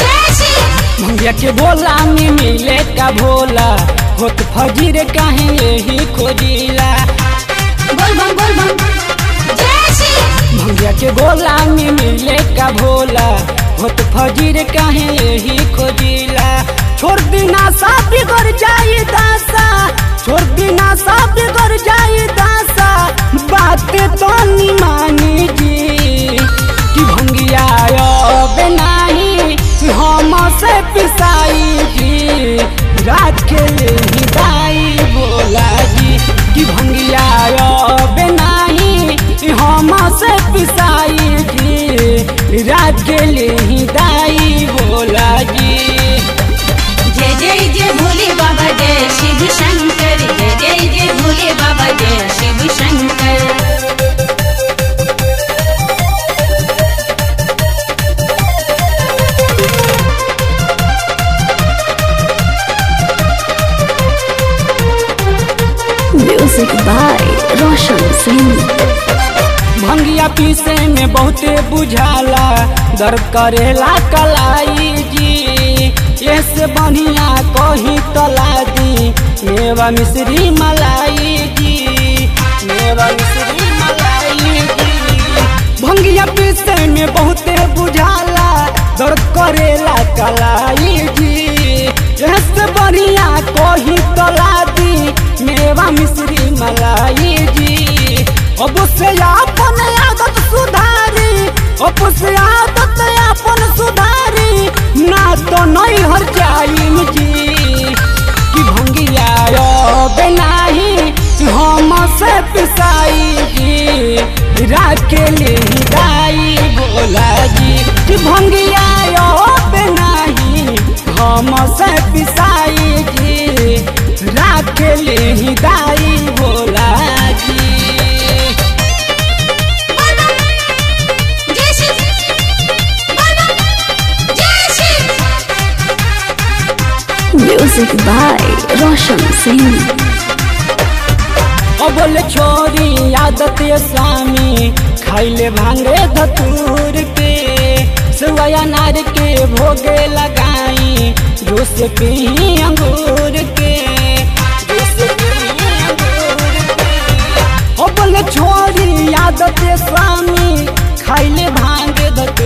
जय श्री भैया के बोला में मिले का भोला। होत फजीर काहे यही खोजिला। के बोला में मिले का भोला। होत फजीर काहे यही खोजिला। छोड़ दिना सा बिगड़ जाई दासा। छोड़ दिना सा बिगड़ जाई दासा। बात तो नहीं मानी जी। कि भंगिया नाही, हम से पिसाई जी। रात के ही दाई बोला जी। कि भंगिया से पिसाई जी रात के ही दाई बोला जी जय जय जय भोले बाबा जय शिव शंकर जय जय जय भोले बाबा जय Shiv Shankar Music by Roshan Singh. भंगिया पीसे में बहुते बुझाला, दर्द करेला कलाई जी। ये से बढ़िया कही तला दी मेवा मिश्री मलाई जी, मेवा मिश्री मलाई जी। भंगिया पीसे में बहुते बुझाला, दर्द करेला कलाई जी। ये से बढ़िया कही तला दी मेवा मिश्री मलाई अब से अपन आदत सुधारी अब से आदत अपन सुधारी ना तो नहीं हर जाइन कि भंगिया हम से पिसाई जी रात के लिए दाई बोला जी कि भंगिया हम से पिसाई जी रात के लिए दाई By Roshan Singh. ओ बोले छोरी, आदत स्वामी खाइले भांगे धतूर के। सुवया नार के भोगे लगाई। जूस पी अंगूर के। बोले छोरी, आदत स्वामी खाइले भांगे धतूर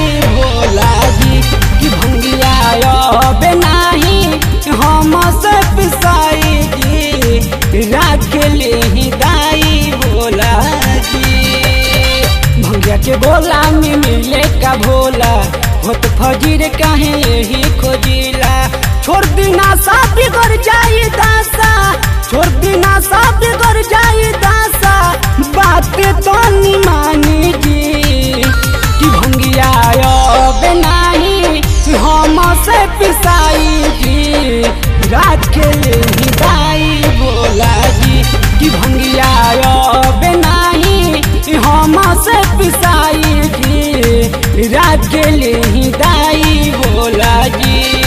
के बोला में मिले का भोला। होत फजीर काहे यही खोजिला। छोड़ दिना सा बिगड़ जाई दासा। छोड़ दिना सा बिगड़ जाई दासा। बात तो नहीं मानी जी कि भंगिया अब नाही। हम से पिसाई जी रात के लिए रात के लिए ही दाई बोला जी